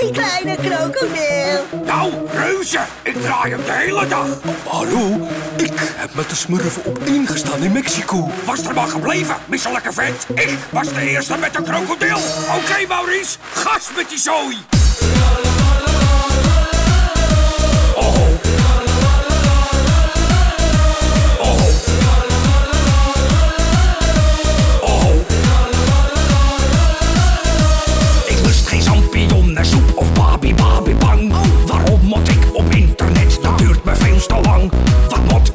die kleine krokodil. Nou, reuze, ik draai hem de hele dag. Hallo, ik heb met de smurfen op één gestaan in Mexico. Was er maar gebleven, misselijke vent. Ik was de eerste met een krokodil. Oké, Maurice, gas met die zooi. babi babi bang Waarom moet ik op internet? Dat duurt me veel te lang Wat moet